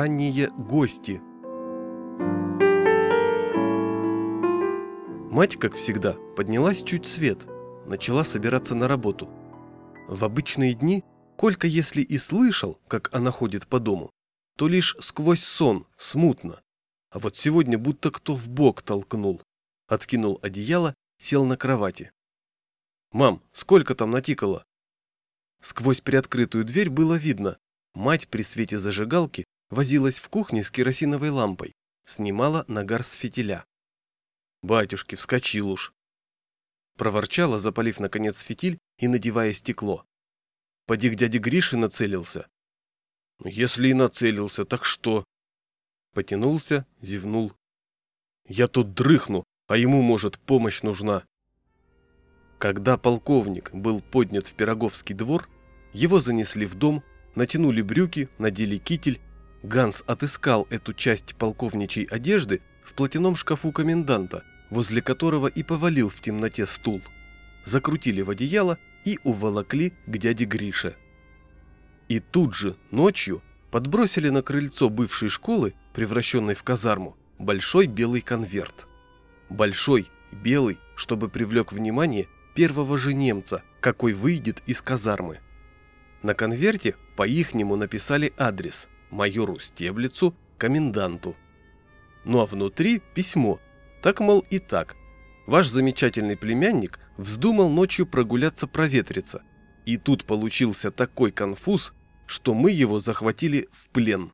Ранние гости. Мать, как всегда, поднялась чуть свет, начала собираться на работу. В обычные дни Колька, если и слышал, как она ходит по дому, то лишь сквозь сон, смутно. А вот сегодня будто кто в бок толкнул. Откинул одеяло, сел на кровати. «Мам, сколько там натикало?» Сквозь приоткрытую дверь было видно. Мать при свете зажигалки возилась в кухне с керосиновой лампой, снимала нагар с фитиля. Батюшки, вскочил уж. Проворчала, запалив наконец фитиль и надевая стекло. Поди к дяде Грише нацелился. Если и нацелился, так что? Потянулся, зевнул. Я тут дрыхну, а ему, может, помощь нужна. Когда полковник был поднят в Пироговский двор, его занесли в дом, натянули брюки, надели китель Ганс отыскал эту часть полковничьей одежды в платяном шкафу коменданта, возле которого и повалил в темноте стул. Закрутили в одеяло и уволокли к дяде Грише. И тут же, ночью, подбросили на крыльцо бывшей школы, превращенной в казарму, большой белый конверт. Большой, белый, чтобы привлек внимание первого же немца, какой выйдет из казармы. На конверте по-ихнему написали адрес – майору Стеблицу, коменданту. Ну а внутри письмо. Так, мол, и так. Ваш замечательный племянник вздумал ночью прогуляться проветриться. И тут получился такой конфуз, что мы его захватили в плен.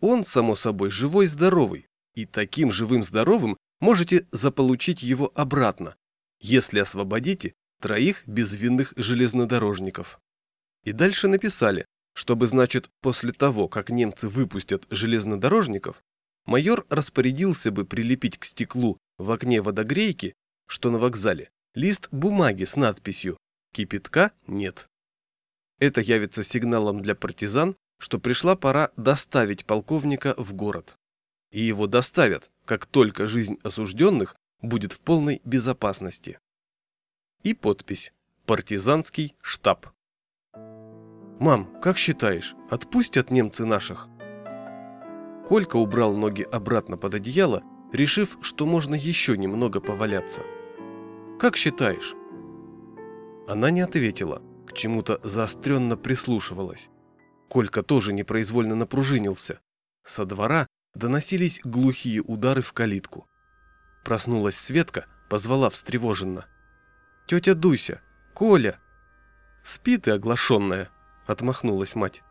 Он, само собой, живой-здоровый. И таким живым-здоровым можете заполучить его обратно, если освободите троих безвинных железнодорожников. И дальше написали, чтобы, значит, после того, как немцы выпустят железнодорожников, майор распорядился бы прилепить к стеклу в окне водогрейки, что на вокзале, лист бумаги с надписью «Кипятка нет». Это явится сигналом для партизан, что пришла пора доставить полковника в город. И его доставят, как только жизнь осужденных будет в полной безопасности. И подпись «Партизанский штаб». «Мам, как считаешь, отпустят немцы наших?» Колька убрал ноги обратно под одеяло, решив, что можно еще немного поваляться. «Как считаешь?» Она не ответила, к чему-то заостренно прислушивалась. Колька тоже непроизвольно напружинился. Со двора доносились глухие удары в калитку. Проснулась Светка, позвала встревоженно. «Тетя Дуся! Коля!» «Спи ты, оглашенная!» — отмахнулась мать.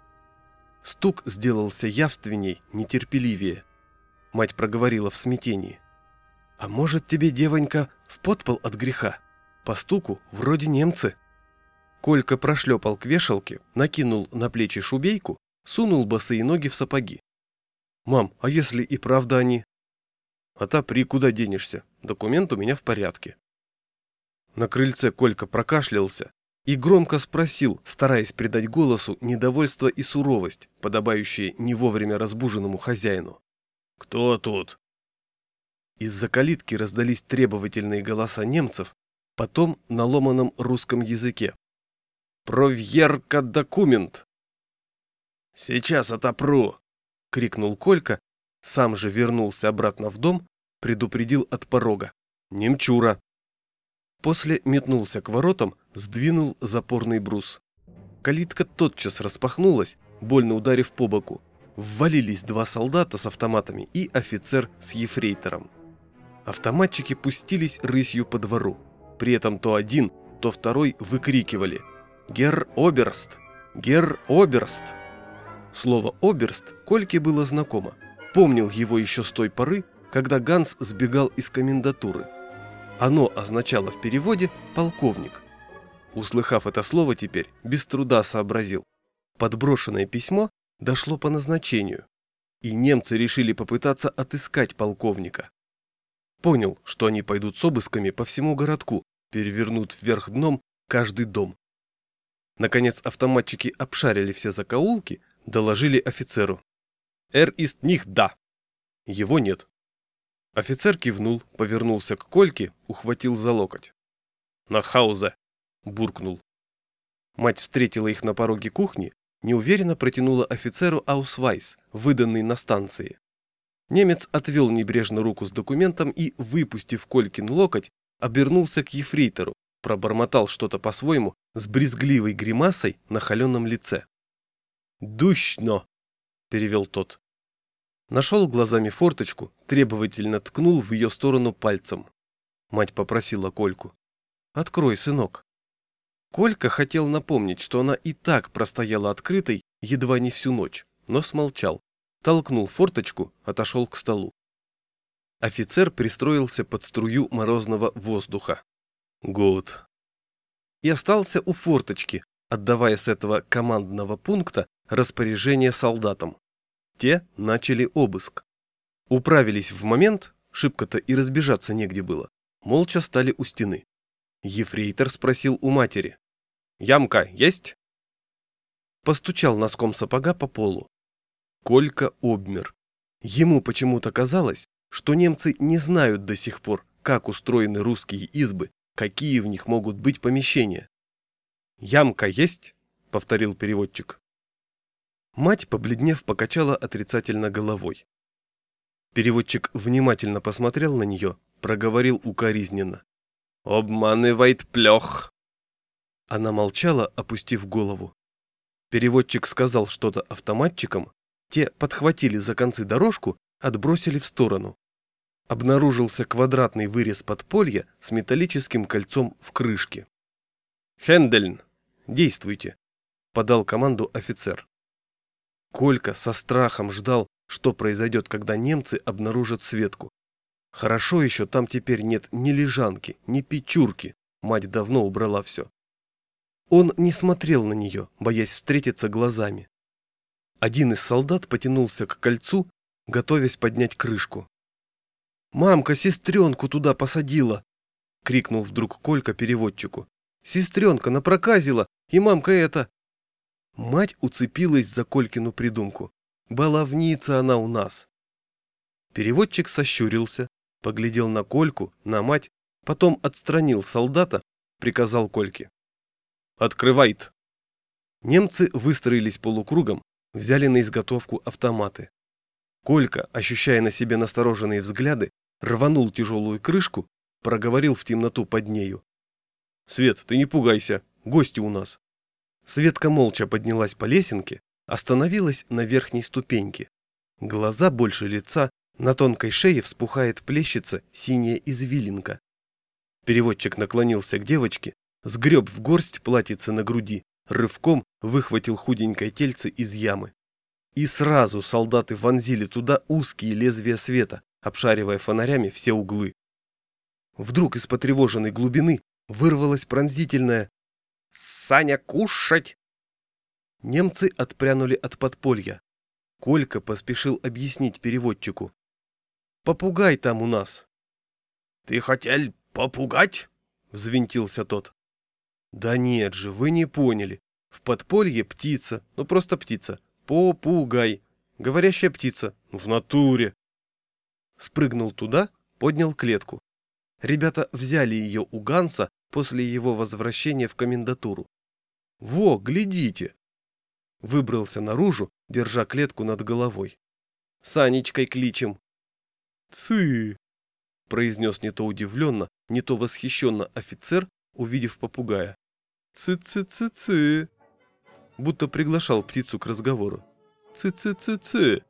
Стук сделался явственней, нетерпеливее. Мать проговорила в смятении. «А может тебе, девонька, в подпол от греха? По стуку вроде немцы». Колька прошлепал к вешалке, накинул на плечи шубейку, сунул босые ноги в сапоги. «Мам, а если и правда они?» «Отопри, куда денешься? Документ у меня в порядке». На крыльце Колька прокашлялся, и громко спросил, стараясь придать голосу недовольство и суровость, подобающие не вовремя разбуженному хозяину. «Кто тут?» Из-за калитки раздались требовательные голоса немцев, потом на ломаном русском языке. «Проверка документ!» «Сейчас отопру!» — крикнул Колька, сам же вернулся обратно в дом, предупредил от порога. «Немчура!» После метнулся к воротам, сдвинул запорный брус. Калитка тотчас распахнулась, больно ударив по боку. Ввалились два солдата с автоматами и офицер с ефрейтором. Автоматчики пустились рысью по двору. При этом то один, то второй выкрикивали «Герр Оберст! Герр Оберст!». Слово «оберст» Кольке было знакомо. Помнил его еще с той поры, когда Ганс сбегал из комендатуры – оно означало в переводе «полковник». Услыхав это слово теперь, без труда сообразил. Подброшенное письмо дошло по назначению, и немцы решили попытаться отыскать полковника. Понял, что они пойдут с обысками по всему городку, перевернут вверх дном каждый дом. Наконец автоматчики обшарили все закоулки, доложили офицеру. «Эр ист них да!» Его нет. Офицер кивнул, повернулся к Кольке, ухватил за локоть. «На хаузе!» – буркнул. Мать встретила их на пороге кухни, неуверенно протянула офицеру Аусвайс, выданный на станции. Немец отвел небрежно руку с документом и, выпустив Колькин локоть, обернулся к ефрейтору, пробормотал что-то по-своему с брезгливой гримасой на холеном лице. «Дущно!» — перевел тот. Нашел глазами форточку, требовательно ткнул в ее сторону пальцем. Мать попросила Кольку. «Открой, сынок». Колька хотел напомнить, что она и так простояла открытой едва не всю ночь, но смолчал. Толкнул форточку, отошел к столу. Офицер пристроился под струю морозного воздуха. Гуд. И остался у форточки, отдавая с этого командного пункта распоряжение солдатам. Те начали обыск. Управились в момент, шибко-то и разбежаться негде было, молча стали у стены. Ефрейтор спросил у матери. «Ямка есть?» Постучал носком сапога по полу. Колька обмер. Ему почему-то казалось, что немцы не знают до сих пор, как устроены русские избы, какие в них могут быть помещения. «Ямка есть?» — повторил переводчик. Мать, побледнев, покачала отрицательно головой. Переводчик внимательно посмотрел на нее, проговорил укоризненно. «Обманывает плех!» Она молчала, опустив голову. Переводчик сказал что-то автоматчикам, те подхватили за концы дорожку, отбросили в сторону. Обнаружился квадратный вырез подполья с металлическим кольцом в крышке. «Хендельн, действуйте!» — подал команду офицер. Колька со страхом ждал, что произойдет, когда немцы обнаружат Светку. Хорошо еще там теперь нет ни лежанки, ни печурки, мать давно убрала все. Он не смотрел на нее, боясь встретиться глазами. Один из солдат потянулся к кольцу, готовясь поднять крышку. «Мамка сестренку туда посадила!» — крикнул вдруг Колька переводчику. «Сестренка напроказила, и мамка это...» Мать уцепилась за Колькину придумку. Баловница она у нас. Переводчик сощурился, поглядел на Кольку, на мать, потом отстранил солдата, приказал Кольке. «Открывает!» Немцы выстроились полукругом, взяли на изготовку автоматы. Колька, ощущая на себе настороженные взгляды, рванул тяжелую крышку, проговорил в темноту под нею. «Свет, ты не пугайся, гости у нас». Светка молча поднялась по лесенке, остановилась на верхней ступеньке. Глаза больше лица, на тонкой шее вспухает плещица синяя извилинка. Переводчик наклонился к девочке, сгреб в горсть платьице на груди, рывком выхватил худенькое тельце из ямы. И сразу солдаты вонзили туда узкие лезвия света, обшаривая фонарями все углы. Вдруг из потревоженной глубины вырвалось пронзительное «Саня, кушать!» Немцы отпрянули от подполья. Колька поспешил объяснить переводчику. «Попугай там у нас». «Ты хотел попугать?» — взвинтился тот. Да нет же, вы не поняли. В подполье птица, ну просто птица. Попугай. Говорящая птица. В натуре. Спрыгнул туда, поднял клетку. Ребята взяли ее у Ганса после его возвращения в комендатуру. Во, глядите! Выбрался наружу, держа клетку над головой. Санечкой кличем. Цы! произнес не то удивленно, не то восхищенно офицер, увидев попугая. «Цы-цы-цы-цы!» Будто приглашал птицу к разговору. «Цы-цы-цы-цы!»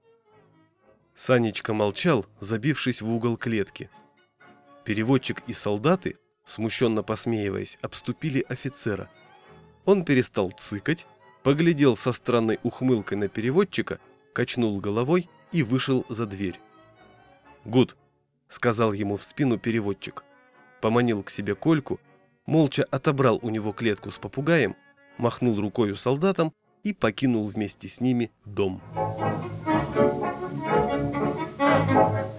Санечка молчал, забившись в угол клетки. Переводчик и солдаты, смущенно посмеиваясь, обступили офицера. Он перестал цыкать, поглядел со странной ухмылкой на переводчика, качнул головой и вышел за дверь. «Гуд!» — сказал ему в спину переводчик. Поманил к себе Кольку молча отобрал у него клетку с попугаем, махнул рукою солдатам и покинул вместе с ними дом. Thank you.